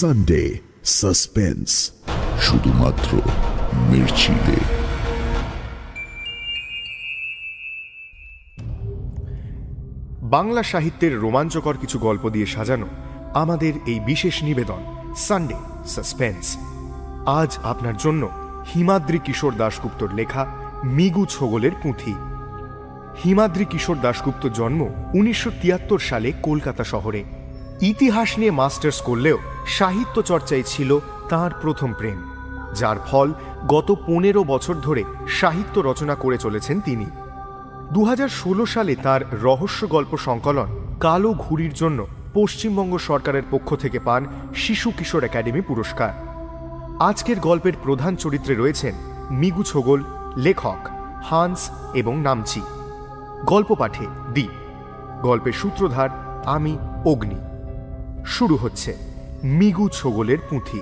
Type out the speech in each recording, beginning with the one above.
Sunday suspense শুধুমাত্র মির্চিলে বাংলা সাহিত্যের রোমাঞ্চকর কিছু গল্প দিয়ে সাজানো আমাদের এই বিশেষ নিবেদন সানডে সাসপেন্স আজ আপনার জন্য হিমাদ্রি কিশোর দাশগুপ্তর লেখা মিগু ছগলের পুঁথি। হিমাদ্রি কিশোর দাশগুপ্ত জন্ম উনিশশো তিয়াত্তর সালে কলকাতা শহরে। ইতিহাস নিয়ে মাস্টার্স করলেও সাহিত্য চর্চায় ছিল তার প্রথম প্রেম, যার ফল গত পনেরো বছর ধরে সাহিত্য রচনা করে চলেছেন তিনি। দু হাজার ষোলো সালে তার রহস্য গল্প সংকলন কালো ঘুড়ির জন্য পশ্চিমবঙ্গ সরকারের পক্ষ থেকে পান শিশু কিশোর একাডেমি পুরস্কার। আজকের গল্পের প্রধান চরিত্রে রয়েছেন মিগু ছোগল, লেখক হান্স এবং নামচি। গল্প পাঠে দ্বীপ গল্পের সূত্রধার আমি অগ্নি। শুরু হচ্ছে মিগু ছোগলের পুঁথি।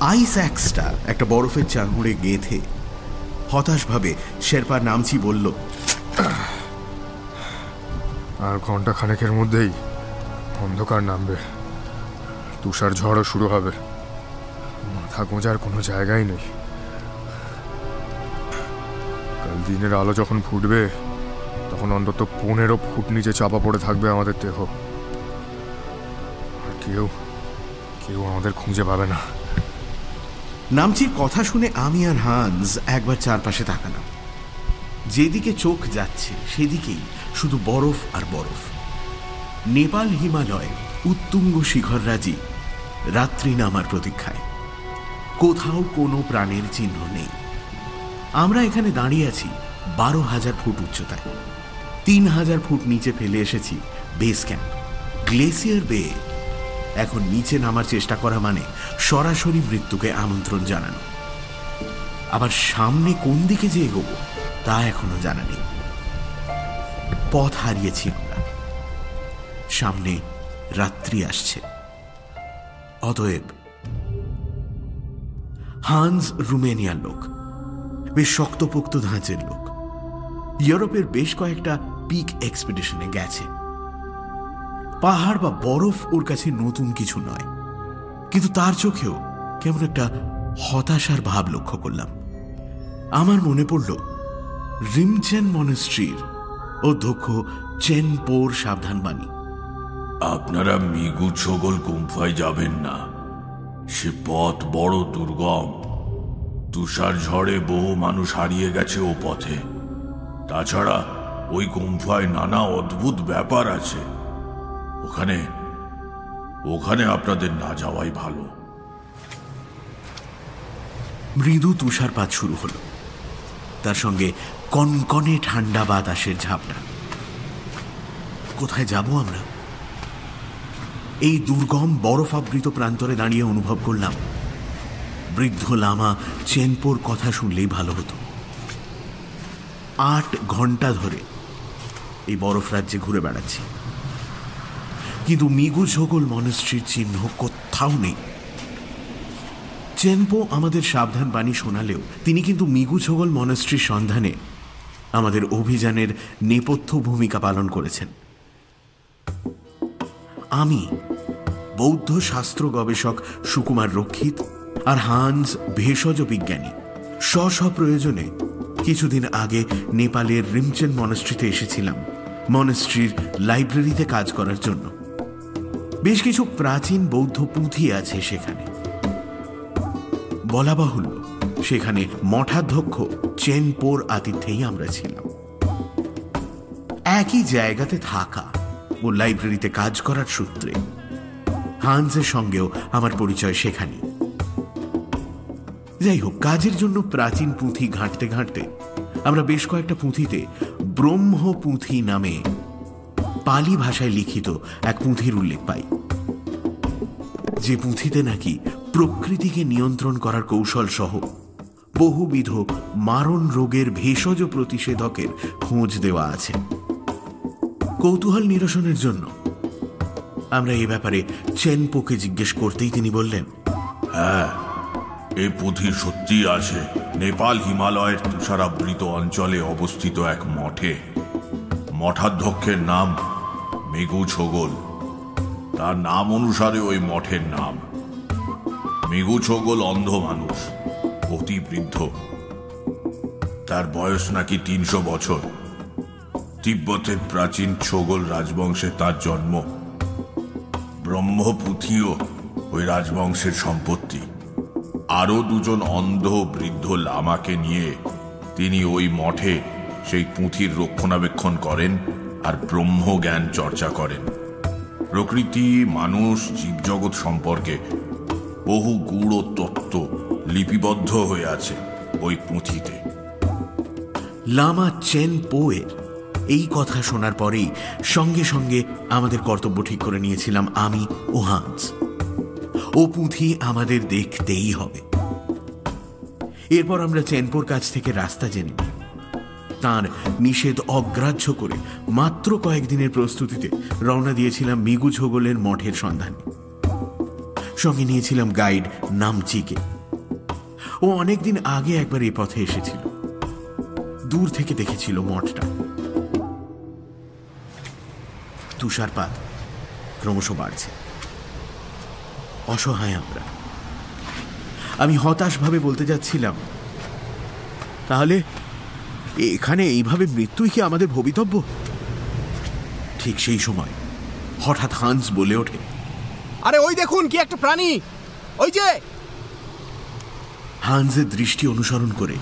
আইস অ্যাক্সটা একটা বরফের চাঙড়ে গেঁথে হতাশভাবে শেরপা নামছি বলল আর ঘণ্টা খানেকের মধ্যেই অন্ধকার নামবে। তুষার ঝড়ও শুরু হবে। মাথা গোঁজার কোনো জায়গাই নেই। কাল দিনের আলো যখন ফুটবে, তখন অন্তত পনেরো ফুট নিচে চাপা পড়ে থাকবে আমাদের দেহ। আর কেউ কেউ আমাদের খুঁজে পাবে না। নামচির কথা শুনে আমি আর হান্স একবার চারপাশে তাকালাম। যেদিকে চোখ যাচ্ছে, সেদিকেই শুধু বরফ আর বরফ। নেপাল হিমালয় উত্তুঙ্গ শিখররাজি রাত্রি নামার প্রতীক্ষায়। কোথাও কোনো প্রাণের চিহ্ন নেই। আমরা এখানে দাঁড়িয়ে আছি বারো হাজার ফুট উচ্চতায়। তিন হাজার ফুট নিচে ফেলে এসেছি বেস ক্যাম্প গ্লেসিয়ার বেয়ে এখন নিচে নামার চেষ্টা করা মানে সরাসরি মৃত্যুকে আমন্ত্রণ জানানো। আবার সামনে কোন দিকে যে এগোব, তা এখনও জানা নেই। পথ হারিয়েছি আমরা। সামনে রাত্রি আসছে। অতএব হান্স রুমেনিয়ার লোক, বেশ শক্তপোক্ত ধাঁচের লোক। ইউরোপের বেশ কয়েকটা পিক এক্সপিডিশনে গেছে। পাহাড় বা বরফ ওর কাছে নতুন কিছু নয়, কিন্তু তার চোখেও কেমন একটা হতাশার ভাব লক্ষ্য করলাম। আমার মনে পড়ল, রিমচেন মনেস্ট্রির অধ্যক্ষ চেন পোর সাবধানবাণী। আপনারা মিগু ছগল গুম্ফায় যাবেন না। সে পথ বড় দুর্গম। তুষার ঝড়ে বহু মানুষ হারিয়ে গেছে ও পথে। তাছাড়া ওই গুম্ফায় নানা অদ্ভুত ব্যাপার আছে। ওখানে ওখানে আপনাদের না যাওয়াই ভালো। মৃদু তুষারপাত শুরু হলো। তার সঙ্গে কনকনে ঠান্ডা বাতাসের ঝাপটা। কোথায় যাব আমরা? এই দুর্গম, বরফাবৃত প্রান্তরে দাঁড়িয়ে অনুভব করলাম। বৃদ্ধ লামা চেনপোর কথা শুনলেই ভালো হতো। আট ঘণ্টা ধরে এই বরফ রাজ্যে ঘুরে বেড়াচ্ছি। কিন্তু মিগু ঝোগল চিহ্ন কোথাও নেই। চেনপো আমাদের সাবধান বাণী শোনালেও তিনি কিন্তু মিগু ছোগল মনস্ট্রির সন্ধানে আমাদের অভিযানের নেপথ্য ভূমিকা পালন করেছেন। আমি, বৌদ্ধ শাস্ত্র গবেষক সুকুমার রক্ষিত আর হান্স ভেষজ বিজ্ঞানী। স্ব প্রয়োজনে কিছুদিন আগে নেপালের রিমচেন মনস্ট্রিতে এসেছিলাম মনস্ট্রির লাইব্রেরিতে কাজ করার জন্য। বেশ কিছু প্রাচীন বৌদ্ধ পুঁথি আছে সেখানে। বলা বাহুল্য সেখানে মঠাধ্যক্ষ চেনপোর আতিথ্যেই আমরা ছিলাম। একই জায়গাতে থাকা ও লাইব্রেরিতে কাজ করার সূত্রে। হান্সের সঙ্গেও আমার পরিচয় সেখানে যাই হোক, কাজের জন্য প্রাচীন পুঁথি ঘাঁটতে ঘাঁটতে আমরা বেশ কয়েকটা পুঁথিতে ব্রহ্ম পুঁথি নামে পালি ভাষায় লিখিত এক পুঁথির উল্লেখ পাই। যে পুঁথিতে নাকি প্রকৃতিকে নিয়ন্ত্রণ করার কৌশল সহ বহুবিধ মারণ রোগের ভেষজ প্রতিষেধকের খোঁজ দেওয়া আছে। কৌতূহল নিরসনের জন্য। আমরা এ ব্যাপারে চেনপোকে জিজ্ঞেস করতেই তিনি বললেন হ্যাঁ এ পুঁথি সত্যি আছে নেপাল হিমালয়ের তুষারাবৃত অঞ্চলে অবস্থিত এক মঠে। মঠাধ্যক্ষের নাম মেঘু ছগল। তার নাম অনুসারে ওই মঠের নাম। মেঘু ছগল অন্ধ মানুষ, অতি বৃদ্ধ। তার বয়স নাকি তিনশো বছর। তিব্বতের প্রাচীন ছগল রাজবংশে তার জন্ম। ব্রহ্মপুথিও ওই রাজবংশের সম্পত্তি। আরও দুজন অন্ধ বৃদ্ধ লামাকে নিয়ে তিনি ওই মঠে সেই পুঁথির রক্ষণাবেক্ষণ করেন আর ব্রহ্মজ্ঞান চর্চা করেন। প্রকৃতি, মানুষ, জীবজগৎ সম্পর্কে বহু গূঢ় তত্ত্ব লিপিবদ্ধ হয়ে আছে ওই পুঁথিতে। লামা চেন পোয়ের এই কথা শোনার পরেই সঙ্গে সঙ্গে আমাদের কর্তব্য ঠিক করে নিয়েছিলাম আমি ও হান্স। ও পুঁথি আমাদের দেখতেই হবে। এরপর আমরা চেনপোর কাছ থেকে রাস্তা জেনে নিই। তার নিষেধ অগ্রাহ্য করে মাত্র কয়েকদিনের প্রস্তুতিতে রওনা দিয়েছিলাম মিগু ছোগলের মঠের সন্ধানে। সঙ্গে নিয়েছিলাম গাইড নামচিকে। ও অনেকদিন আগে একবার এ পথে এসেছিল। দূর থেকে দেখেছিল মঠটা। তুষারপাত ক্রমশ বাড়ছে। অসহায় আমরা। আমি হতাশভাবে বলতে যাচ্ছিলাম, তাহলে এখানে এইভাবে মৃত্যুই কি আমাদের ভবিতব্য? ঠিক সেই সময় হঠাৎ হান্স বলে ওঠে, আরে ওই দেখুন কি একটা প্রাণী! ওই যে! হান্সের দৃষ্টি অনুসরণ করে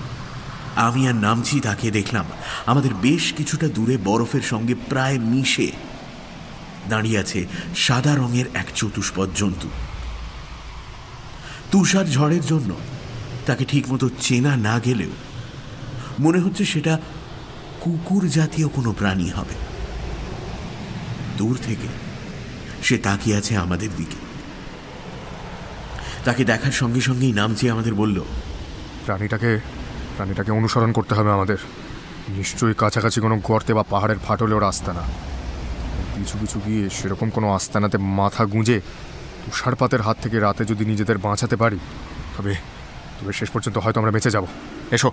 আমি আর নামছি তাকে দেখলাম, আমাদের বেশ কিছুটা দূরে বরফের সঙ্গে প্রায় মিশে দাঁড়িয়ে আছে সাদা রঙের এক চতুষ্পদ জন্তু। তুষার ঝড়ের জন্য তাকে ঠিকমতো চেনা না গেলেও মনে হচ্ছে সেটা কুকুর জাতীয় কোনো প্রাণী হবে। দূর থেকে সে তাকিয়ে আছে আমাদের দিকে। তাকে দেখার সঙ্গে সঙ্গেই নামচি আমাদের বলল, প্রাণীটাকে প্রাণীটাকে অনুসরণ করতে হবে আমাদের। নিশ্চয়ই কাছাকাছি কোনো গর্তে বা পাহাড়ের ফাটলেও রাস্তা আস্তানা পিছু পিছু গিয়ে সেরকম কোনো আস্তানাতে মাথা গুঁজে তুষারপাতের হাত থেকে রাতে যদি নিজেদের বাঁচাতে পারি, তবে তবে শেষ পর্যন্ত হয়তো আমরা বেঁচে যাব। এসো।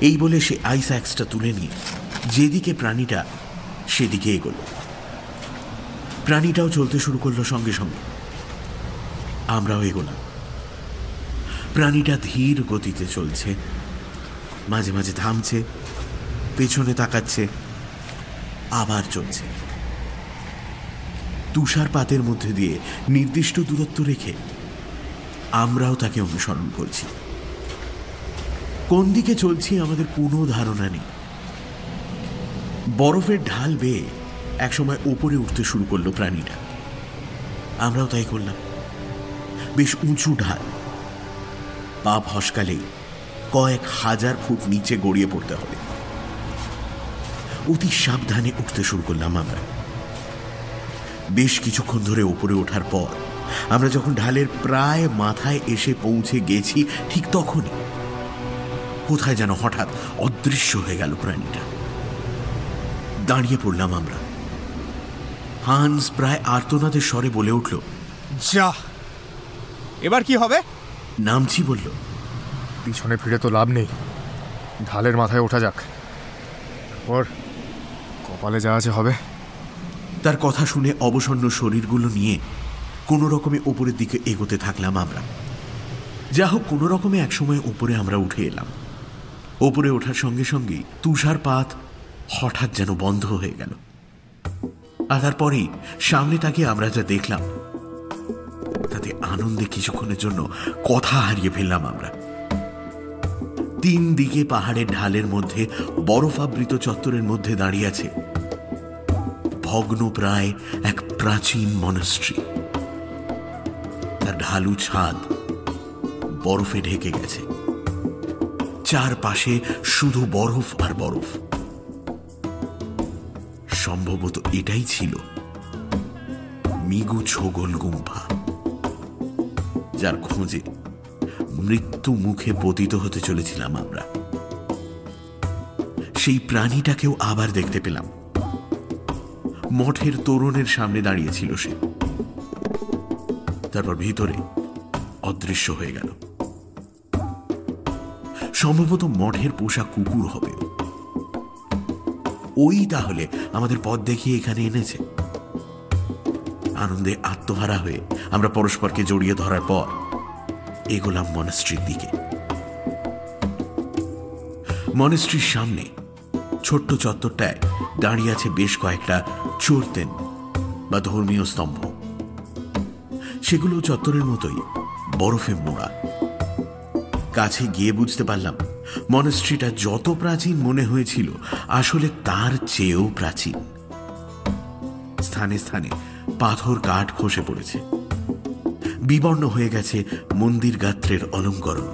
এই বলে সে আইস অ্যাক্সটা তুলে নিয়ে যেদিকে প্রাণীটা সেদিকে এগোল। প্রাণীটাও চলতে শুরু করল সঙ্গে সঙ্গে। আমরাও এগোলাম। প্রাণীটা ধীর গতিতে চলছে, মাঝে মাঝে থামছে, পেছনে তাকাচ্ছে, আবার চলছে। তুষারপাতের মধ্যে দিয়ে নির্দিষ্ট দূরত্ব রেখে আমরাও তাকে অনুসরণ করছি। কোন দিকে চলছি আমাদের কোনো ধারণা নেই। বরফের ঢাল বেয়ে একসময় ওপরে উঠতে শুরু করল প্রাণীটা। আমরাও তাই করলাম। বেশ উঁচু ঢাল। পা ফসকালেই কয়েক হাজার ফুট নিচে গড়িয়ে পড়তে হবে। অতি সাবধানে উঠতে শুরু করলাম আমরা। বেশ কিছুক্ষণ ধরে উপরে ওঠার পর আমরা যখন ঢালের প্রায় মাথায় এসে পৌঁছে গেছি ঠিক তখনই কোথায় যেন হঠাৎ অদৃশ্য হয়ে গেল প্রাণীটা। দাঁড়িয়ে পড়লাম আমরা। হান্স প্রায় আর্তনাদের স্বরে বলে উঠল যা এবার কি হবে? নামছি বলল পিছনে ফিরে তো লাভ নেই। ঢালের মাথায় ওঠা যাক। ওর কপালে যা আছে হবে। তার কথা শুনে অবসন্ন শরীরগুলো নিয়ে কোনো রকমে ওপরের দিকে এগোতে থাকলাম আমরা। যা হোক কোনো রকমে একসময় ওপরে আমরা উঠে এলাম। ওপরে ওঠার সঙ্গে সঙ্গেই তুষারপাত হঠাৎ যেন বন্ধ হয়ে গেল। আর তারপরেই সামনে তাকে আমরা যা দেখলাম, তাতে আনন্দে কিছুক্ষণের জন্য কথা হারিয়ে ফেললাম আমরা। তিন দিকে পাহাড়ের ঢালের মধ্যে, বরফাবৃত চত্বরের মধ্যে দাঁড়িয়ে আছে ভগ্ন প্রায় এক প্রাচীন মনস্ট্রি তার ঢালু ছাদ বরফে ঢেকে গেছে। চারপাশে শুধু বরফ আর বরফ। সম্ভবত এটাই ছিল মিগু ছোগল গুম্ফা, যার খোঁজে মৃত্যু মুখে পতিত হতে চলেছিলাম আমরা। সেই প্রাণীটাকেও আবার দেখতে পেলাম। মঠের তোরণের সামনে দাঁড়িয়েছিল সে। তারপর ভিতরে অদৃশ্য হয়ে গেল। সম্ভবত মঠের পোষা কুকুর হবে। ওই তাহলে আমাদের পথ দেখিয়ে এখানে এনেছে। আনন্দে আত্মহারা হয়ে আমরা পরস্পরকে জড়িয়ে ধরার পর এগোলাম মনস্ট্রির দিকে। মনস্ট্রির সামনে ছোট্ট চত্বরটায় দাঁড়িয়ে আছে বেশ কয়েকটা চোরতেন বা ধর্মীয় স্তম্ভ। সেগুলো চত্বরের মতোই, বরফে মোড়া। কাছে গিয়ে বুঝতে পারলাম মনস্ট্রিটা যত প্রাচীন মনে হয়েছিল, আসলে তার চেয়েও প্রাচীন। স্থানে স্থানে পাথর কাঠ খসে পড়েছে। বিবর্ণ হয়ে গেছে মন্দির গাত্রের অলঙ্করণ।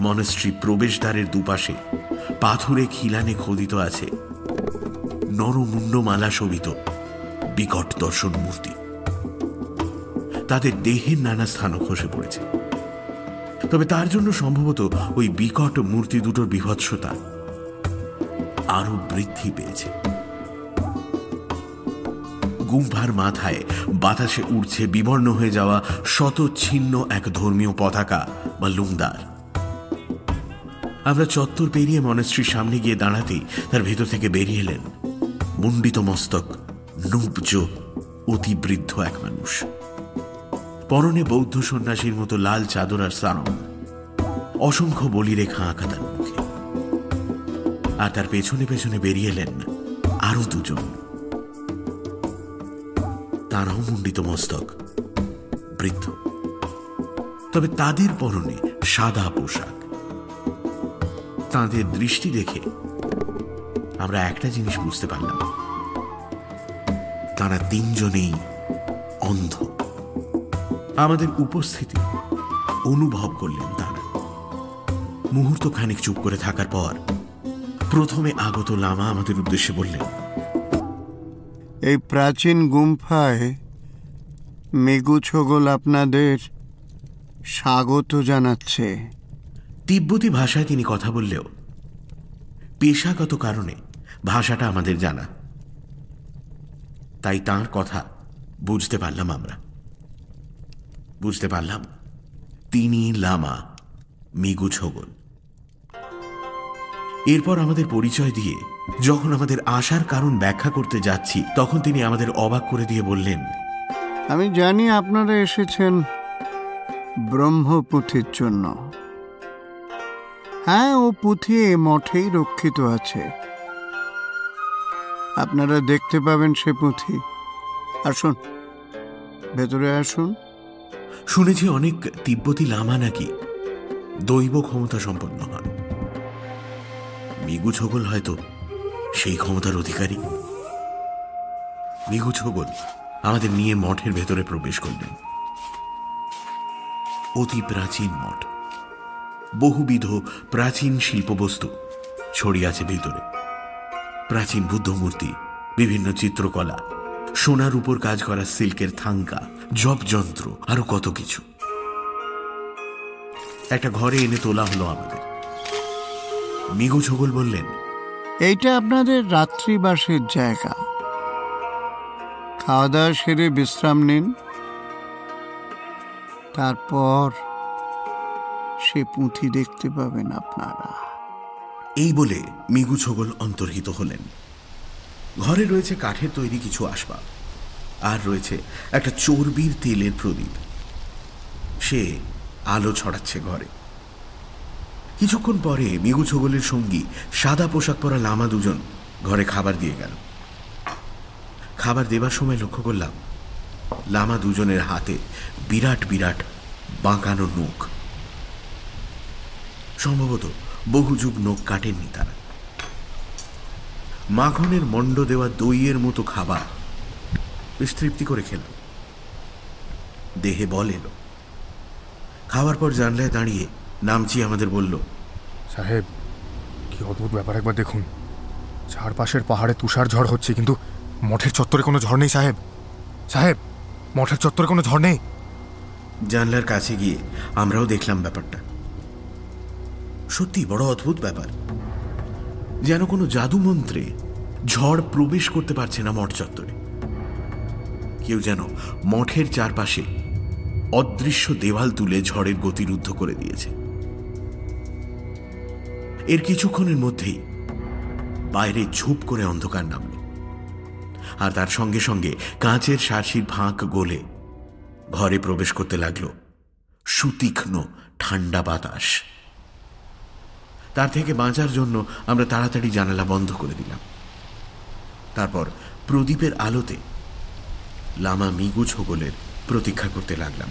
মনস্ট্রি প্রবেশদ্বারের দুপাশে পাথুরে খিলানে খোদিত আছে নরমুন্ডমালা শোভিত বিকট দর্শন মূর্তি। তাদের দেহের নানা স্থানও খসে পড়েছে। তবে তার জন্য সম্ভবত ওই বিকট মূর্তি দুটোর বিভৎসতা আরও বৃদ্ধি পেয়েছে। গুম্ফার মাথায় বাতাসে উড়ছে বিবর্ণ হয়ে যাওয়া শত ছিন্ন এক ধর্মীয় পতাকা বা লুংদার। আমরা চত্বর পেরিয়ে মনেস্ট্রির সামনে গিয়ে দাঁড়াতেই তার ভেতর থেকে বেরিয়ে এলেন মুন্ডিত মস্তক, নুব্জ অতি বৃদ্ধ এক মানুষ। পরনে বৌদ্ধ সন্ন্যাসীর মতো লাল চাদর আর সারং অসংখ্য বলিরেখা আঁকা তার মুখে। আর তার পেছনে পেছনে বেরিয়ে এলেন আরও দুজন। তারাও মুন্ডিত মস্তক, বৃদ্ধ। তবে তাদের পরনে সাদা পোশাক। তাদের দৃষ্টি দেখে আমরা একটা জিনিস বুঝতে পারলাম। তারা তিনজনেই অন্ধ। আমাদের উপস্থিতি অনুভব করলেন তারা। মুহূর্ত খানিক চুপ করে থাকার পর প্রথমে আগত লামা আমাদের উদ্দেশ্যে বললেন, এই প্রাচীন গুম্ফায় মেঘু ছগল আপনাদের স্বাগত জানাচ্ছে। তিব্বতী ভাষায় তিনি কথা বললেও পেশাগত কারণে ভাষাটা আমাদের জানা। তাই তার কথা বুঝতে পারলাম আমরা। বুঝতে পারলাম তিনি লামা মিগু ছগল। এরপর আমাদের পরিচয় দিয়ে যখন আমাদের আসার কারণ ব্যাখ্যা করতে যাচ্ছি, তখন তিনি আমাদের অবাক করে দিয়ে বললেন, আমি জানি আপনারা এসেছেন ব্রহ্মপুথির জন্য। হ্যাঁ ও পুঁথি এ মঠেই রক্ষিত আছে। আপনারা দেখতে পাবেন সে পুঁথি। আসুন, ভেতরে আসুন। শুনেছি অনেক তিব্বতী লামা নাকি দৈব ক্ষমতা সম্পন্ন হন। মিগু ছগল হয়তো সেই ক্ষমতার অধিকারী। মিগু ছগল আমাদের নিয়ে মঠের ভেতরে প্রবেশ করলেন। অতি প্রাচীন মঠ। বহুবিধ প্রাচীন শিল্পবস্তু ছড়িয়ে আছে ভেতরে। প্রাচীন বুদ্ধ মূর্তি, বিভিন্ন চিত্রকলা, সোনার উপর কাজ করা সিল্কের থাঙ্কা যন্ত্র আরও কত কিছু। একটা ঘরে এনে তোলা হলো আমাদের। মিগু ছগল বললেন, এইটা আপনাদের রাত্রিবাসের জায়গা। খাওয়া দাওয়া সেরে বিশ্রাম নিন। তারপর সে পুঁথি দেখতে পাবেন আপনারা। এই বলে মিগু ছগল অন্তর্হিত হলেন। ঘরে রয়েছে কাঠের তৈরি কিছু আসবাব। আর রয়েছে একটা চর্বির তেলের প্রদীপ। সে আলো ছড়াচ্ছে ঘরে। কিছুক্ষণ পরে মিগু ছগলের সঙ্গী সাদা পোশাক পরা লামা দুজন ঘরে খাবার দিয়ে গেল। খাবার দেবার সময় লক্ষ্য করলাম, লামা দুজনের হাতে বিরাট বিরাট বাঁকানো নখ। সম্ভবত বহু যুগ নখ কাটেননি তারা। মাখনের মণ্ড দেওয়া দইয়ের মতো খাবার বেশ তৃপ্তি করে খেলাম। দেহে বল এলো। খাওয়ার পর জানলায় দাঁড়িয়ে নামচি আমাদের বলল সাহেব কি অদ্ভুত ব্যাপার একবার দেখুন। চারপাশের পাহাড়ে তুষার ঝড় হচ্ছে কিন্তু মঠের চত্বরে কোনো ঝড় নেই সাহেব। সাহেব মঠের চত্বরে কোনো ঝড় নেই। জানলার কাছে গিয়ে আমরাও দেখলাম ব্যাপারটা। সত্যি বড় অদ্ভুত ব্যাপার। যেন কোনো জাদু মন্ত্রে ঝড় প্রবেশ করতে পারছে না মঠ চত্বরে। কেউ যেন মঠের চারপাশে অদৃশ্য দেওয়াল তুলে ঝড়ের গতি রুদ্ধ করে দিয়েছে। এর কিছুক্ষণের মধ্যেই বাইরে ঝুপ করে অন্ধকার নামল। আর তার সঙ্গে সঙ্গে কাঁচের শার্সির ফাঁক গোলে ঘরে প্রবেশ করতে লাগল সুতীক্ষ্ণ ঠান্ডা বাতাস। তার থেকে বাঁচার জন্য আমরা তাড়াতাড়ি জানালা বন্ধ করে দিলাম। তারপর প্রদীপের আলোতে লামা মিগু ছগলের প্রতীক্ষা করতে লাগলাম।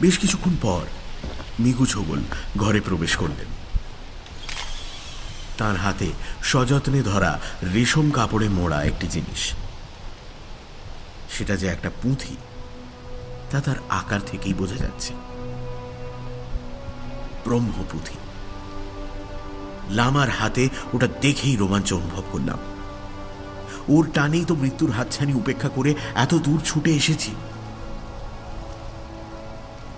বেশ কিছুক্ষণ পর মিগু ছগল ঘরে প্রবেশ করলেন। তার হাতে সযত্নে ধরা রেশম কাপড়ে মোড়া একটি জিনিস। সেটা যে একটা পুঁথি, তা তার আকার থেকেই বোঝা যাচ্ছে। ব্রহ্মপুঁথি। লামার হাতে ওটা দেখেই রোমাঞ্চ অনুভব করলাম। ওর টানেই তো মৃত্যুর হাতছানি উপেক্ষা করে এত দূর ছুটে এসেছি।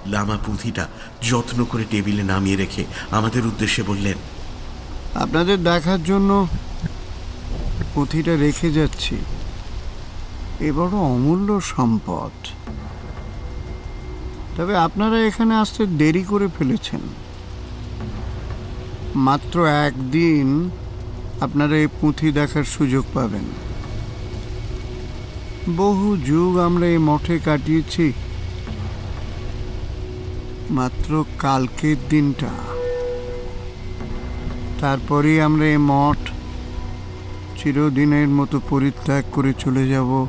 লামা পুঁথিটা যত্ন করে টেবিলে নামিয়ে রেখে আমাদের উদ্দেশ্যে বললেন, আপনাদের দেখার জন্য পুঁথিটা রেখে যাচ্ছি। এ বড় অমূল্য সম্পদ। তবে আপনারা এখানে আসতে দেরি করে ফেলেছেন। মাত্র একদিন আপনারা এই পুঁথি দেখার সুযোগ পাবেন। বহু যুগ আমরা এই মঠে কাটিয়েছি। মাত্র কালকের দিনটা। তারপরে আমরা এই মঠ চিরদিনের মতো পরিত্যাগ করে চলে যাব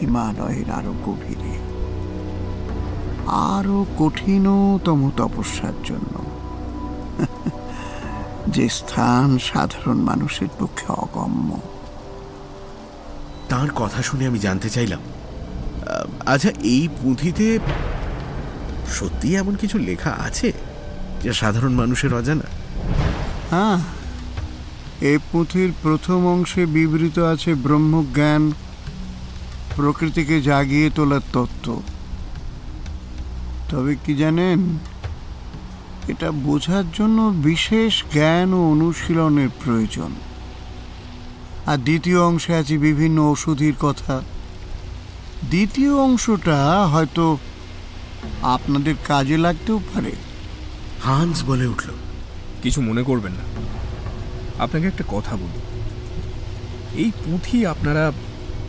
হিমালয়ের আরও গভীরে। আরও কঠিনতম তপস্যার জন্য। যে স্থান সাধারণ মানুষের পক্ষে অগম্য। তার কথা শুনে আমি জানতে চাইলাম আচ্ছা এই পুঁথিতে সত্যি এমন কিছু লেখা আছে যা সাধারণ মানুষের অজানা? হ্যাঁ এই পুঁথির প্রথম অংশে বিবৃত আছে ব্রহ্মজ্ঞান প্রকৃতিকে জাগিয়ে তোলার তত্ত্ব। তবে কি জানেন এটা বোঝার জন্য বিশেষ জ্ঞান ও অনুশীলনের প্রয়োজন। আর দ্বিতীয় অংশে আছে বিভিন্ন ওষুধির কথা। দ্বিতীয় অংশটা হয়তো আপনাদের কাজে লাগতেও পারে। হান্স বলে উঠল কিছু মনে করবেন না। আপনাকে একটা কথা বলি। এই পুঁথি আপনারা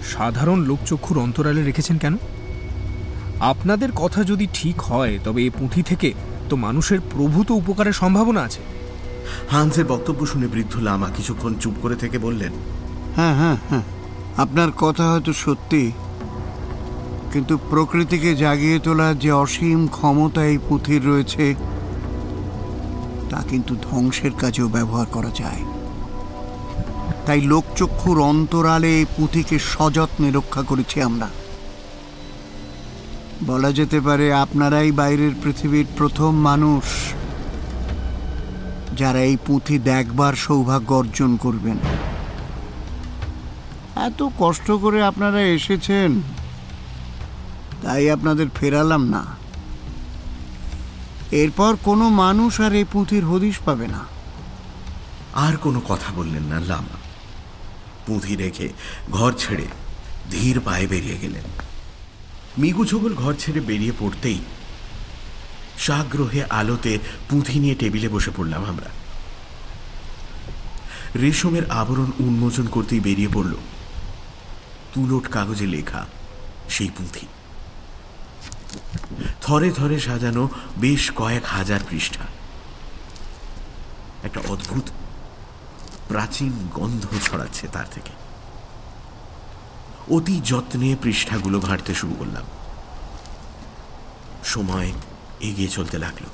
সাধারণ লোকচক্ষুর অন্তরালে রেখেছেন কেন? আপনাদের কথা যদি ঠিক হয় তবে এই পুঁথি থেকে তো মানুষের প্রভূত উপকারের সম্ভাবনা আছে। হান্সের বক্তব্য শুনে বৃদ্ধ লামা কিছুক্ষণ চুপ করে থেকে বললেন হ্যাঁ হ্যাঁ হ্যাঁ আপনার কথা হয়তো সত্যি কিন্তু প্রকৃতিকে জাগিয়ে তোলার যে অসীম ক্ষমতা এই পুঁথির রয়েছে তা কিন্তু ধ্বংসের কাজেও ব্যবহার করা যায়। তাই লোকচক্ষুর অন্তরালে এই পুঁথিকে সযত্নে রক্ষা করেছি আমরা। বলা যেতে পারে আপনারাই বাইরের পৃথিবীর প্রথম মানুষ যারা এই পুঁথি দেখবার সৌভাগ্য অর্জন করবেন। এত কষ্ট করে আপনারা এসেছেন, তাই আপনাদের ফেরালাম না। এরপর কোনো মানুষ আর এই পুঁথির হদিশ পাবে না। আর কোনো কথা বললেন না, লামা। পুঁথি রেখে ঘর ছেড়ে ধীর পায়ে বেরিয়ে গেলেন। মিগু ছগল ঘর ছেড়ে বেরিয়ে পড়তেই সাগ্রহে আলোতে পুঁথি নিয়ে টেবিলে বসে পড়লাম আমরা। রেশমের আবরণ উন্মোচন করতেই বেরিয়ে পড়ল। তুলোট কাগজে লেখা সেই পুঁথি। থরে থরে সাজানো বেশ কয়েক হাজার পৃষ্ঠা। একটা অদ্ভুত, প্রাচীন গন্ধ ছড়াচ্ছে তার থেকে। অতি যত্নে পৃষ্ঠাগুলো ঘাঁটতে শুরু করলাম। সময় এগিয়ে চলতে লাগল।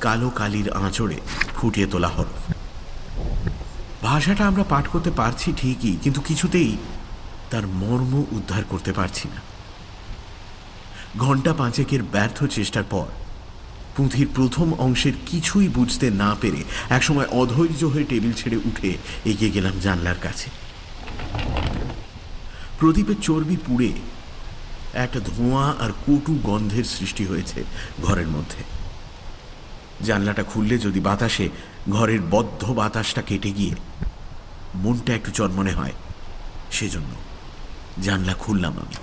কালো কালির আঁচড়ে ফুটিয়ে তোলা হরফ। ভাষাটা আমরা পাঠ করতে পারছি ঠিকই, কিন্তু কিছুতেই তার মর্ম উদ্ধার করতে পারছি না। ঘণ্টা পাঁচেকের ব্যর্থ চেষ্টার পর পুঁথির প্রথম অংশের কিছুই বুঝতে না পেরে একসময় অধৈর্য হয়ে টেবিল ছেড়ে উঠে এগিয়ে গেলাম জানলার কাছে। প্রদীপের চর্বি পুড়ে একটা ধোঁয়া আর কটু গন্ধের সৃষ্টি হয়েছে ঘরের মধ্যে। জানলাটা খুললে যদি বাতাসে ঘরের বদ্ধ বাতাসটা কেটে গিয়ে মনটা একটু চনমনে হয়, সেজন্য জানলা খুললাম আমি।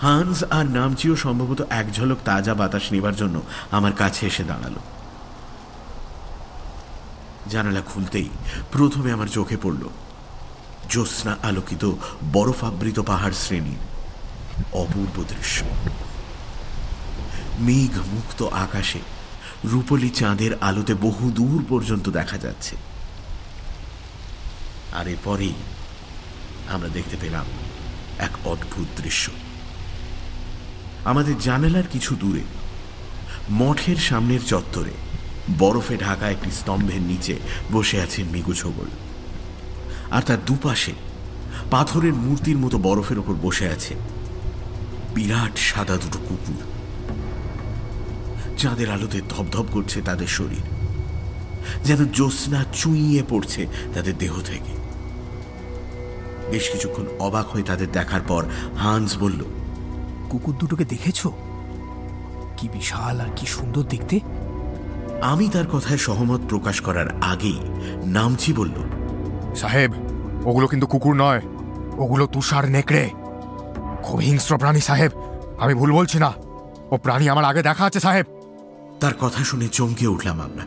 হান্স আর নামচিও সম্ভবত এক ঝলক তাজা বাতাস নেবার জন্য আমার কাছে এসে দাঁড়াল। জানালা খুলতেই প্রথমে আমার চোখে পড়ল জ্যোৎস্না আলোকিত বরফাবৃত পাহাড় শ্রেণির অপূর্ব দৃশ্য। মেঘ মুক্ত আকাশে রূপলি চাঁদের আলোতে বহু দূর পর্যন্ত দেখা যাচ্ছে। আর এরপরেই আমরা দেখতে পেলাম এক অদ্ভুত দৃশ্য। আমাদের জানালার কিছু দূরে, মঠের সামনের চত্বরে, বরফে ঢাকা একটি স্তম্ভের নিচে বসে আছেন মিগু ছগল আর তার দুপাশে পাথরের মূর্তির মতো বরফের ওপর বসে আছে বিরাট সাদা দুটো কুকুর। চাঁদের আলোতে ধপধপ করছে তাদের শরীর। যেন জ্যোৎস্না চুইয়ে পড়ছে তাদের দেহ থেকে। বেশ কিছুক্ষণ অবাক হয়ে তাদের দেখার পর হান্স বলল কুকুর দুটোকে দেখেছ? কি বিশাল আর কি সুন্দর দেখতে। আমি তার কথায় সহমত প্রকাশ করার আগেই নামচি বলল সাহেব, ওগুলো কিন্তু কুকুর নয়। ওগুলো তুষার নেকড়ে। খুব হিংস্র প্রাণী, সাহেব। আমি ভুল বলছি না। ও প্রাণী আমার আগে দেখা আছে, সাহেব। তার কথা শুনে চমকে উঠলাম আমরা।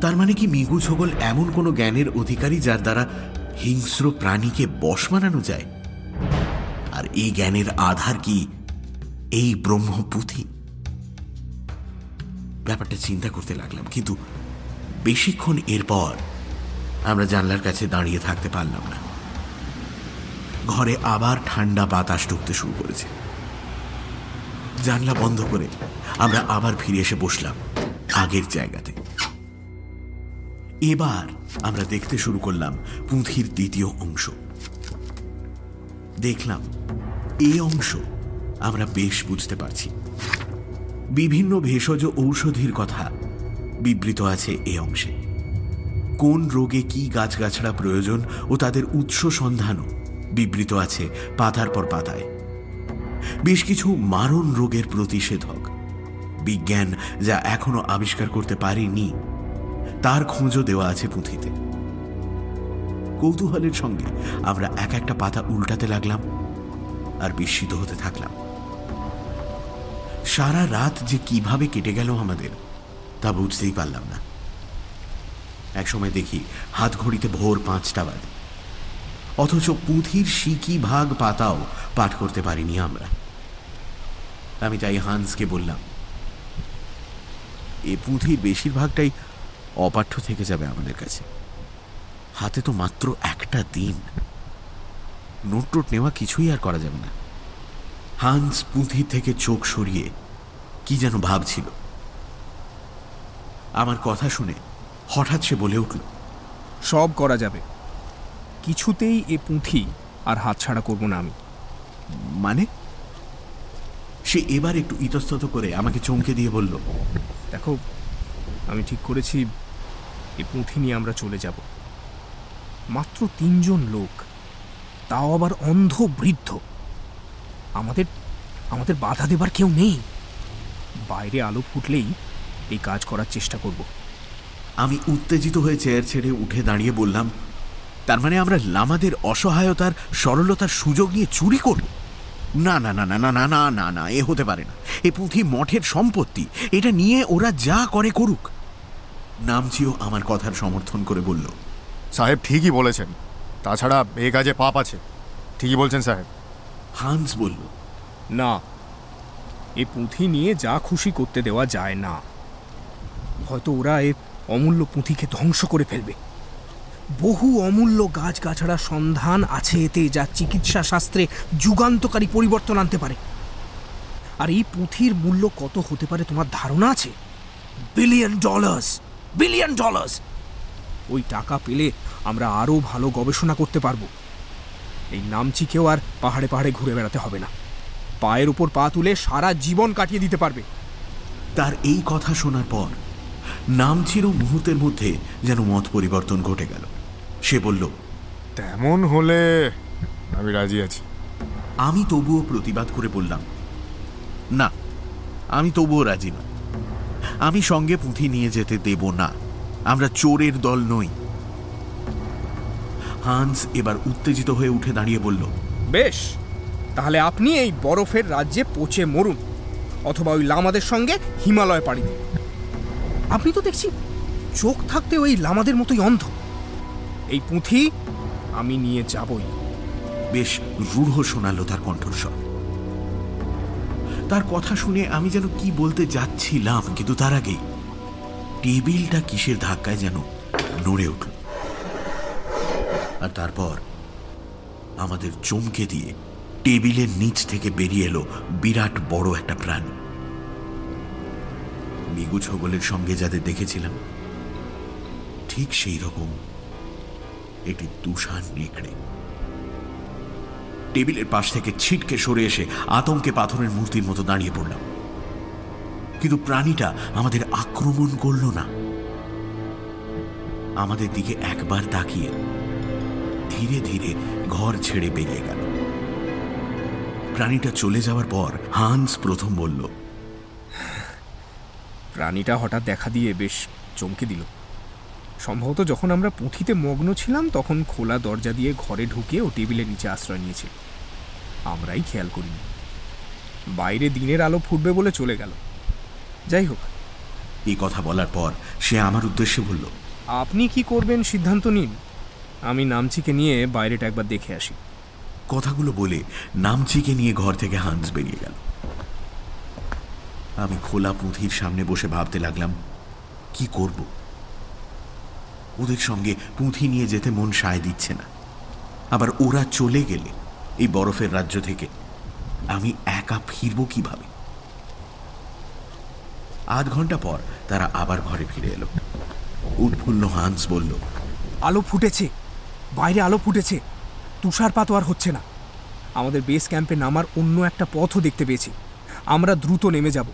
তার মানে কি মিগু ছগল এমন কোনো জ্ঞানের অধিকারী যার দ্বারা হিংস্র প্রাণীকে বশ মানানো যায়? আর এই জ্ঞানের আধার কি এই ব্রহ্মপুঁথি? ব্যাপারটা চিন্তা করতে লাগলাম, কিন্তু বেশিক্ষণ এরপর আমরা জানলার কাছে দাঁড়িয়ে থাকতে পারলাম না। ঘরে আবার ঠান্ডা বাতাস ঢুকতে শুরু করেছে। জানলা বন্ধ করে আমরা আবার ফিরে এসে বসলাম আগের জায়গাতে। এবার আমরা দেখতে শুরু করলাম পুঁথির দ্বিতীয় অংশ। দেখলাম এই অংশ আমরা বেশ বুঝতে পারছি। বিভিন্ন ভেষজ ঔষধির কথা বিবৃত আছে এই অংশে। কোন রোগে কি গাছগাছড়া প্রয়োজন ও তাদের উৎস সন্ধানও বিবৃত আছে পাতার পর পাতায়। বেশ কিছু মারণ রোগের প্রতিষেধক। বিজ্ঞান যা এখনও আবিষ্কার করতে পারেনি, তার খোঁজও দেওয়া আছে পুঁথিতে। কৌতূহলের সঙ্গে আমরা এক একটা পাতা উল্টাতে লাগলাম আর বিস্মিত হতে থাকলাম। সারা রাত যে কীভাবে কেটে গেল আমাদের, তা বুঝতেই পারলাম না। একসময় দেখি হাত ঘড়িতে ভোর পাঁচটা বাজে। অথচ পুঁথির সিকি ভাগ পাতাও পাঠ করতে পারিনি আমরা। আমি তাই হান্সকে বললাম, এ পুঁথির বেশিরভাগটাই অপাঠ্য থেকে যাবে আমাদের কাছে। হাতে তো মাত্র একটা দিন। নোট টোট নেওয়া কিছুই আর করা যাবে না। হান্স পুঁথি থেকে চোখ সরিয়ে কি যেন ভাবছিল। আমার কথা শুনে হঠাৎ সে বলে উঠল সব করা যাবে। কিছুতেই এ পুঁথি আর হাতছাড়া করব না আমি। মানে? সে এবার একটু ইতস্তত করে আমাকে চমকে দিয়ে বলল দেখো আমি ঠিক করেছি এ পুঁথি নিয়ে আমরা চলে যাব। মাত্র তিনজন লোক তাও আবার অন্ধ বৃদ্ধ আমাদের আমাদের বাধা দেবার কেউ নেই। বাইরে আলো ফুটলেই এই কাজ করার চেষ্টা করব। আমি উত্তেজিত হয়ে চেয়ার ছেড়ে উঠে দাঁড়িয়ে বললাম তার মানে আমরা লামাদের অসহায়তার সরলতার সুযোগ নিয়ে চুরি করব? না না না না না না না না না এ হতে পারে না। এ পুঁথি মঠের সম্পত্তি। এটা নিয়ে ওরা যা করে করুক। নামচিও আমার কথার সমর্থন করে বলল সাহেব ঠিকই বলেছেন। তাছাড়া এ কাজে পাপ আছে। ঠিকই বলছেন সাহেব। হান্স বলল না এ পুঁথি নিয়ে যা খুশি করতে দেওয়া যায় না। হয়তো ওরা এ অমূল্য পুঁথিকে ধ্বংস করে ফেলবে। বহু অমূল্য গাছগাছড়া সন্ধান আছে এতে যা চিকিৎসা শাস্ত্রে যুগান্তকারী পরিবর্তন আনতে পারে। আর এই পুঁথির মূল্য কত হতে পারে তোমার ধারণা আছে? বিলিয়ন ডলার্স বিলিয়ন ডলার্স ওই টাকা পেলে আমরা আরও ভালো গবেষণা করতে পারব। এই নামচিকেও আর পাহাড়ে পাহাড়ে ঘুরে বেড়াতে হবে না। পায়ের উপর পা তুলে সারা জীবন কাটিয়ে দিতে পারবে। তার এই কথা শোনার পর নামচির মুহূর্তের মধ্যে যেন মত পরিবর্তন ঘটে গেল। সে বলল তেমন হলে আমি রাজি আছি। আমি তবুও প্রতিবাদ করে বললাম না আমি তবুও রাজি নই। আমি সঙ্গে পুঁথি নিয়ে যেতে দেব না। আমরা চোরের দল নই। হান্স এবার উত্তেজিত হয়ে উঠে দাঁড়িয়ে বলল বেশ তাহলে আপনি এই বরফের রাজ্যে পচে মরুন অথবা ওই লামাদের সঙ্গে হিমালয় পাড়ি দিন। আপনি তো দেখছি চোখ থাকতে ওই লামাদের মতোই অন্ধ। এই পুঁথি আমি নিয়ে যাবই। বেশ রূঢ় শোনালো তার কণ্ঠস্বর। তার কথা শুনে আমি যেন কি বলতে যাচ্ছিলাম, কিন্তু তার আগেই টেবিলটা কিসের ধাক্কায় যেন নড়ে উঠল। আর তারপর আমাদের চমকে দিয়ে টেবিলের নিচ থেকে বেরিয়ে এলো বিরাট বড় একটা প্রাণী। মিগু ছগলের সঙ্গে যাদের দেখেছিলাম, ঠিক সেই রকম একটি তুষার নেকড়ে। টেবিলের পাশ থেকে ছিটকে সরে এসে আতঙ্কে পাথরের মূর্তির মতো দাঁড়িয়ে পড়লাম। কিন্তু প্রাণীটা আমাদের আক্রমণ করল না। আমাদের দিকে একবার তাকিয়ে ধীরে ধীরে ঘর ছেড়ে বেরিয়ে গেল। প্রাণীটা চলে যাওয়ার পর হান্স প্রথম বলল প্রাণীটা হঠাৎ দেখা দিয়ে বেশ চমকে দিল। সম্ভবত যখন আমরা পুঁথিতে মগ্ন ছিলাম তখন খোলা দরজা দিয়ে ঘরে ঢুকে ও টেবিলের নিচে আশ্রয় নিয়েছিল। আমরাই খেয়াল করিনি। বাইরে দিনের আলো ফুটবে বলে চলে গেল। যাই হোক। এই কথা বলার পর সে আমার উদ্দেশ্যে বলল আপনি কি করবেন সিদ্ধান্ত নিন। আমি নামচিকে নিয়ে বাইরেটা একবার দেখে আসি। কথাগুলো বলে নামচিকে নিয়ে ঘর থেকে হান্স বেরিয়ে গেল। আমি খোলা পুঁথির সামনে বসে ভাবতে লাগলাম, কি করব? ওদের সঙ্গে পুঁথি নিয়ে যেতে মন সায় দিচ্ছে না। আবার ওরা চলে গেলে এই বরফের রাজ্য থেকে আমি একা ফিরব কীভাবে? আধ ঘণ্টা পর তারা আবার ঘরে ফিরে এলো। উৎফুল্ল হান্স বলল, আলো ফুটেছে। বাইরে আলো ফুটেছে। তুষারপাত আর হচ্ছে না। আমাদের বেস ক্যাম্পে নামার অন্য একটা পথও দেখতে পেয়েছি। আমরা দ্রুত নেমে যাব।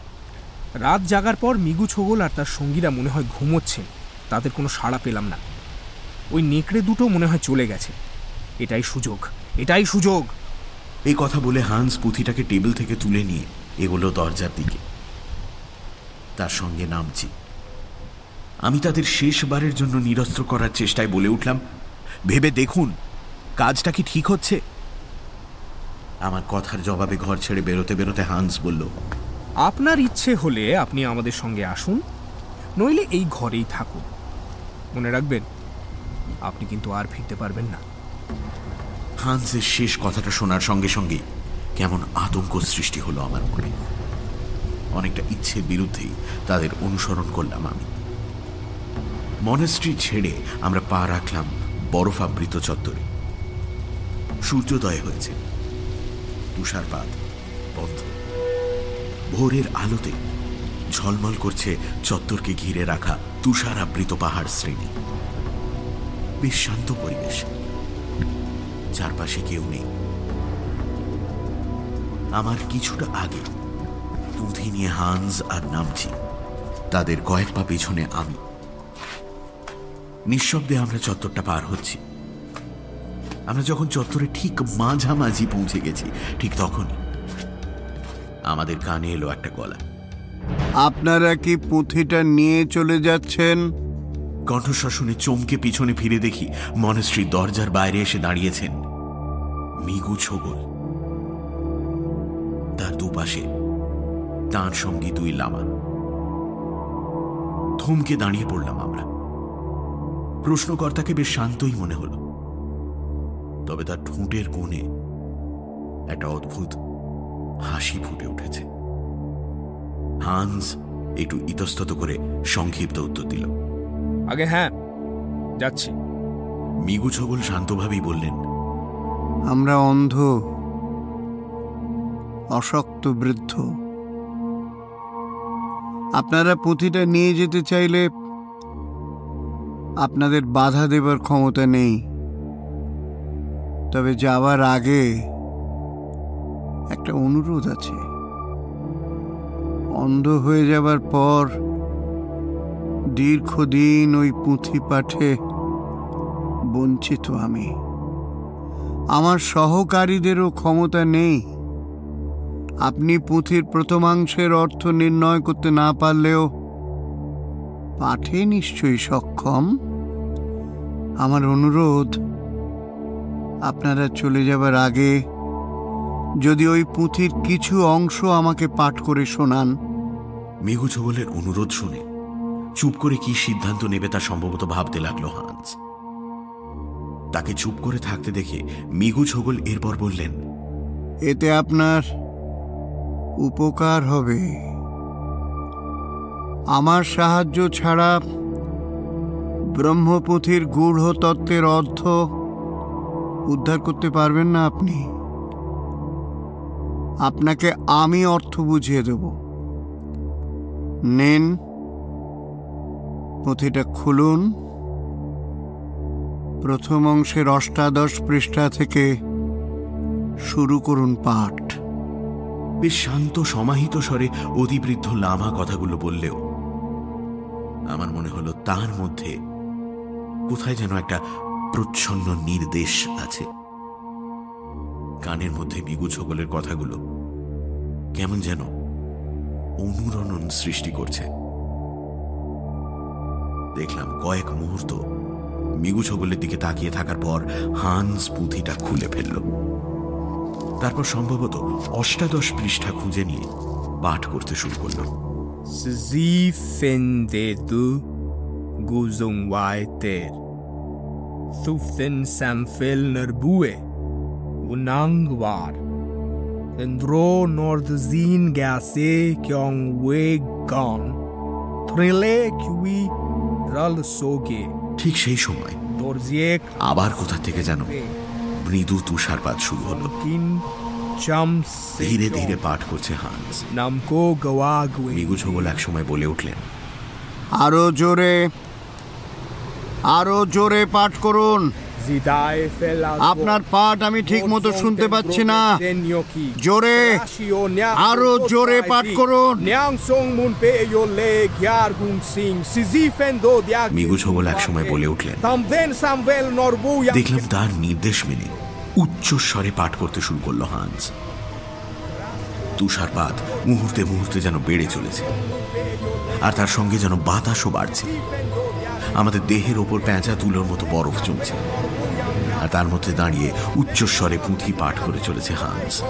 রাত জাগার পর মিগু ছগল আর তার সঙ্গীরা মনে হয় ঘুমোচ্ছেন। তাদের কোনো সাড়া পেলাম না। ওই নেকড়ে দুটো মনে হয় চলে গেছে। এটাই সুযোগ এটাই সুযোগ! এই কথা বলে হান্স পুঁথিটাকে টেবিল থেকে তুলে নিয়ে এগুলো দরজার দিকে। তার সঙ্গে নামছি। আমি তাদের শেষবারের জন্য নিরস্ত্র করার চেষ্টায় বলে উঠলাম, ভেবে দেখুন, কাজটা কি ঠিক হচ্ছে? আমার কথার জবাবে ঘর ছেড়ে বেরোতে বেরোতে হান্স বলল আপনার ইচ্ছে হলে আপনি আমাদের সঙ্গে আসুন, নইলে এই ঘরেই থাকুন। মনে রাখবেন, আপনি কিন্তু আর ফিরতে পারবেন না। হান্সের শেষ কথাটা শোনার সঙ্গে সঙ্গে কেমন আতঙ্ক সৃষ্টি হলো আমার মনে। অনেকটা ইচ্ছের বিরুদ্ধেই তাদের অনুসরণ করলাম আমি। মনেস্ট্রি ছেড়ে আমরা পা রাখলাম বরফাবৃত চত্বরে। সূর্যোদয় হয়েছে। তুষারপাত বন্ধ। ভোরের আলোতে ঝলমল করছে চত্বরকে ঘিরে রাখা তুষারাবৃত পাহাড় শ্রেণি। বেশ শান্ত পরিবেশ। চারপাশে কেউ নেই। আমার কিছুটা আগে পুঁথি নিয়ে হানস আর নামছি তাদের কয়েক পা পেছনে আমি। নিঃশব্দে আমরা চত্বরটা পার হচ্ছি। আমরা যখন চত্বরে ঠিক মাঝামাঝি পৌঁছে গেছি, ঠিক তখনই আমাদের কানে এলো একটা গলা। আপনারা কি পুঁথিটা নিয়ে চলে যাচ্ছেন? কণ্ঠস্বর শুনে চমকে পিছনে ফিরে দেখি মনেস্ট্রির দরজার বাইরে এসে দাঁড়িয়েছেন। মিগু ছগল তার দুপাশে তাঁর সঙ্গী দুই লামা। থমকে দাঁড়িয়ে পড়লাম আমরা। প্রশ্নকর্তাকে বেশ শান্তই মনে হলো। তবে তার ঠোঁটের কোণে একটা অদ্ভুত হাসি ফুটে উঠেছে। হান্স একটু ইতস্তত করে সংক্ষিপ্ত উত্তর দিল। আগে হ্যাঁ যাচ্ছি। মিগু ছগল শান্তভাবেই বললেন আমরা অন্ধ অশক্ত বৃদ্ধ। আপনারা পুঁথিটা নিয়ে যেতে চাইলে আপনাদের বাধা দেবার ক্ষমতা নেই। তবে যাওয়ার আগে একটা অনুরোধ আছে। অন্ধ হয়ে যাবার পর দীর্ঘদিন ওই পুঁথি পাঠে বঞ্চিত আমি। আমার সহকারীদেরও ক্ষমতা নেই। আপনি পুঁথির প্রথমাংশের অর্থ নির্ণয় করতে না পারলেও পাঠে নিশ্চয়ই সক্ষম। আমার অনুরোধ, আপনারা চলে যাবার আগে যদি ওই পুঁথির কিছু অংশ আমাকে পাঠ করে শোনান। মিগু ছগলের অনুরোধ শুনে চুপ করে কি সিদ্ধান্ত নেবে তা সম্ভবত ভাবতে লাগল হান্স। তাকে চুপ করে থাকতে দেখে মিগু ছগল এরপর বললেন এতে আপনার উপকার হবে। আমার সাহায্য ছাড়া ব্রহ্মপুঁথির গূঢ় তত্ত্বের অর্থ উদ্ধার করতে পারবেন না আপনি। আপনাকে আমি অর্থ বুঝিয়ে দেব। নেন, পুঁথিটা খুলুন। প্রথম অংশের অষ্টাদশ পৃষ্ঠা থেকে শুরু করুন পাঠ। বেশ শান্ত, সমাহিত স্বরে অতিবৃদ্ধ লামা কথাগুলো বললেও, আমার মনে হলো তার মধ্যে কোথায় যেন একটা প্রচ্ছন্ন নির্দেশ আছে। কানের মধ্যে বিগু ছগলের কথাগুলো। কেমন যেন অনুরণন সৃষ্টি করছে। দেখলাম কয়েক মুহূর্ত মিগু ছগলের দিকে তাকিয়ে থাকার পর হান্স পুঁথিটা খুলে ফেলল। তারপর সম্ভবত অষ্টাদশ পৃষ্ঠা খুঁজে নিয়ে পাঠ করতে শুরু করল। Sie findet du guzung weiter. Thuften samfelner bue. Unang var. Den zin gase kyong weg gon. Trille kwi ral soge. ঠিক সেই সময় Dorziek আবার কোথা থেকে যেন মৃদু তুষারপাত শুরু হলো kin cham ধীরে ধীরে পাঠ করছে হান্স Namko gawagwe. মিগু ছগল এক সময় বলে উঠলেন আরও জোরে আরও জোরে পাঠ করুন. আপনার পাঠ আমি ঠিক মতো শুনতে পাচ্ছি না। জোরে, আরও জোরে পাঠ করুন। মিগু ছগল এক সময় বলে উঠলেন, দেখলাম তার নির্দেশ মেনে উচ্চ স্বরে পাঠ করতে শুরু করল হান্স। তুষারপাত মুহূর্তে মুহূর্তে যেন বেড়ে চলেছে, আর তার সঙ্গে যেন বাতাসও বাড়ছে। আমাদের দেহের ওপর পেঁচা তুলোর মতো বরফ জমছে। আর তার মধ্যে দাঁড়িয়ে উচ্চস্বরে পুঁথি পাঠ করে চলেছে হান্স।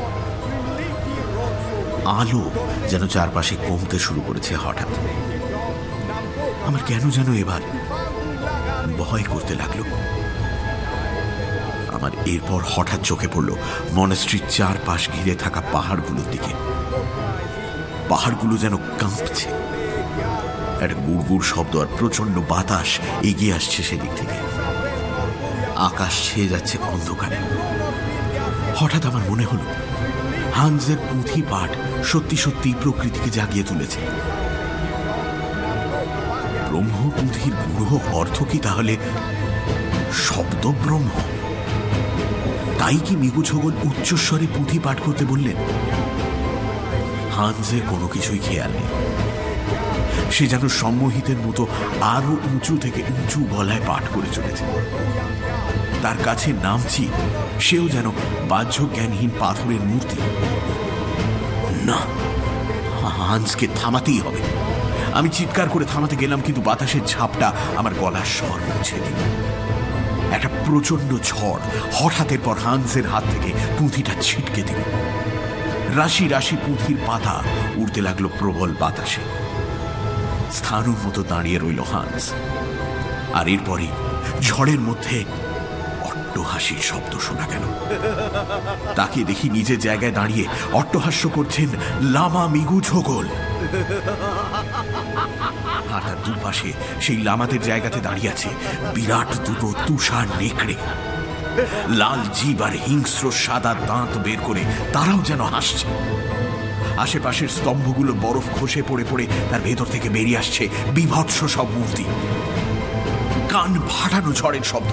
আলো যেন চারপাশে কমতে শুরু করেছে হঠাৎ। আমার কেন যেন এবার ভয় করতে লাগল। আমার এরপর হঠাৎ চোখে পড়ল মনেস্ট্রির চারপাশ ঘিরে থাকা পাহাড়গুলোর দিকে। পাহাড়গুলো যেন কাঁপছে। একটা গুড়গুড় শব্দ আর প্রচণ্ড বাতাস এগিয়ে আসছে সেদিক থেকে। আকাশ ছেয়ে যাচ্ছে অন্ধকারে। হঠাৎ আমার মনে হলো, হানজের পুঁথি পাঠ সত্যি সত্যি প্রকৃতিকে জাগিয়ে তুলেছে। ব্রহ্মপুঁথির গূঢ় অর্থ কি তাহলে শব্দ ব্রহ্ম তাই কি মিগু ছগল উচ্চস্বরে পুঁথি পাঠ করতে বললেন? হানজের কোনো কিছুই খেয়াল নেই। সে যেন সম্মোহিতের মতো আরও উঁচু থেকে উঁচু গলায় পাঠ করে চলেছে। তার কাছে নামছি, সেও যেন বাহ্য জ্ঞানহীন পাথরের মূর্তি। না, হান্সকে থামাতেই হবে। আমি চিৎকার করে থামাতে গেলাম, কিন্তু বাতাসের ঝাপটা আমার গলার স্বর মুছে দিল। একটা প্রচণ্ড ঝড় হঠাৎের পর হান্সের হাত থেকে পুঁথিটা ছিটকে দিল। রাশি রাশি পুঁথির পাতা উড়তে লাগল প্রবল বাতাসে। স্থানুর মতো দাঁড়িয়ে রইল হান্স। আর এরপরই ঝড়ের মধ্যে অট্টহাসির শব্দ শোনা গেল। তাকে দেখি নিজের জায়গায় দাঁড়িয়ে অট্টহাস্য করছেন লামা মিগু ছোগল আর তার দুপাশে সেই লামাদের জায়গাতে দাঁড়িয়ে আছে বিরাট দুটো তুষার নেকড়ে। লাল জীব আর হিংস্র সাদা দাঁত বের করে তারাও যেন হাসছে। আশেপাশের স্তম্ভগুলো বরফ খসে পড়ে পড়ে তার ভেতর থেকে বেরিয়ে আসছে বিভৎস সব মূর্তি। কান ফাটানো ঝড়ের শব্দ।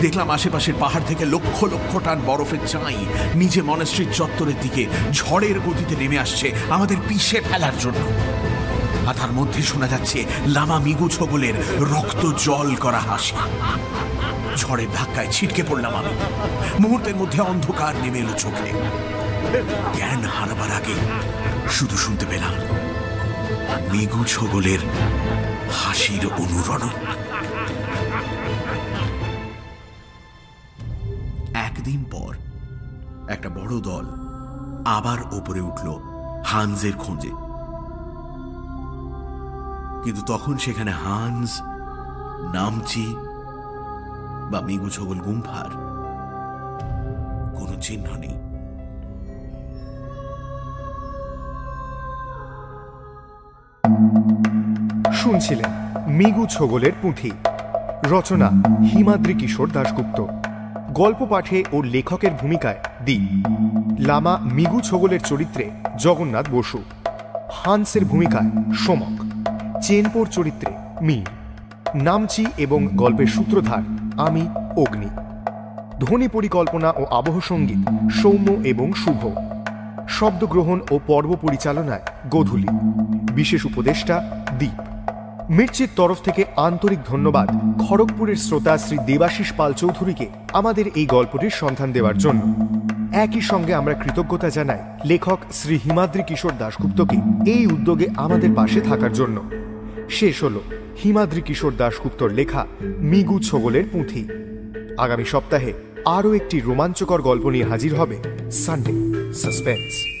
দেখলাম আশেপাশের পাহাড় থেকে লক্ষ লক্ষ টান বরফের চাই নিজে মনেশ্রীর চত্বরের দিকে ঝড়ের গতিতে নেমে আসছে আমাদের পিষে ফেলার জন্য। আর তার মধ্যে শোনা যাচ্ছে লামা মিগু ছগলের রক্ত জল করা হাসি। ঝড়ের ধাক্কায় ছিটকে পড়লাম আমি। মুহূর্তের মধ্যে অন্ধকার নেমে এলো চোখে। জ্ঞান হারাবার আগে শুধু শুনতে পেলাম মিগু ছগলের হাসির অনুরণন। বড় দল আবার ওপরে উঠল হানজের খোঁজে। কিন্তু তখন সেখানে হানজ, নামচি বা মিগু ছগল গুম্ফার কোনো চিহ্ন নেই। শুনছিলেন মিগু ছগলের পুঁথি। রচনা হিমাদ্রি কিশোর দাশগুপ্ত। গল্প পাঠে ও লেখকের ভূমিকায় দীপ লামা মিগু ছগলের চরিত্রে জগন্নাথ বসু। হান্সের ভূমিকায় সোমক। চেনপোর চরিত্রে মীর। নামচি এবং গল্পের সূত্রধার আমি অগ্নি। ধ্বনি পরিকল্পনা ও আবহ সংগীত সৌম্য এবং শুভ। শব্দগ্রহণ ও পর্ব পরিচালনায় গোধূলি। বিশেষ উপদেষ্টা দ্বীপ। মির্চির তরফ থেকে আন্তরিক ধন্যবাদ খড়গপুরের শ্রোতা শ্রী দেবাশিস পাল চৌধুরীকে আমাদের এই গল্পটির সন্ধান দেওয়ার জন্য। একই সঙ্গে আমরা কৃতজ্ঞতা জানাই লেখক শ্রী হিমাদ্রি কিশোর দাশগুপ্তকে এই উদ্যোগে আমাদের পাশে থাকার জন্য। শেষ হল হিমাদ্রি কিশোর দাশগুপ্তর লেখা মিগু ছগলের পুঁথি। আগামী সপ্তাহে আরও একটি রোমাঞ্চকর গল্প নিয়ে হাজির হবে সানডে, সাসপেন্স।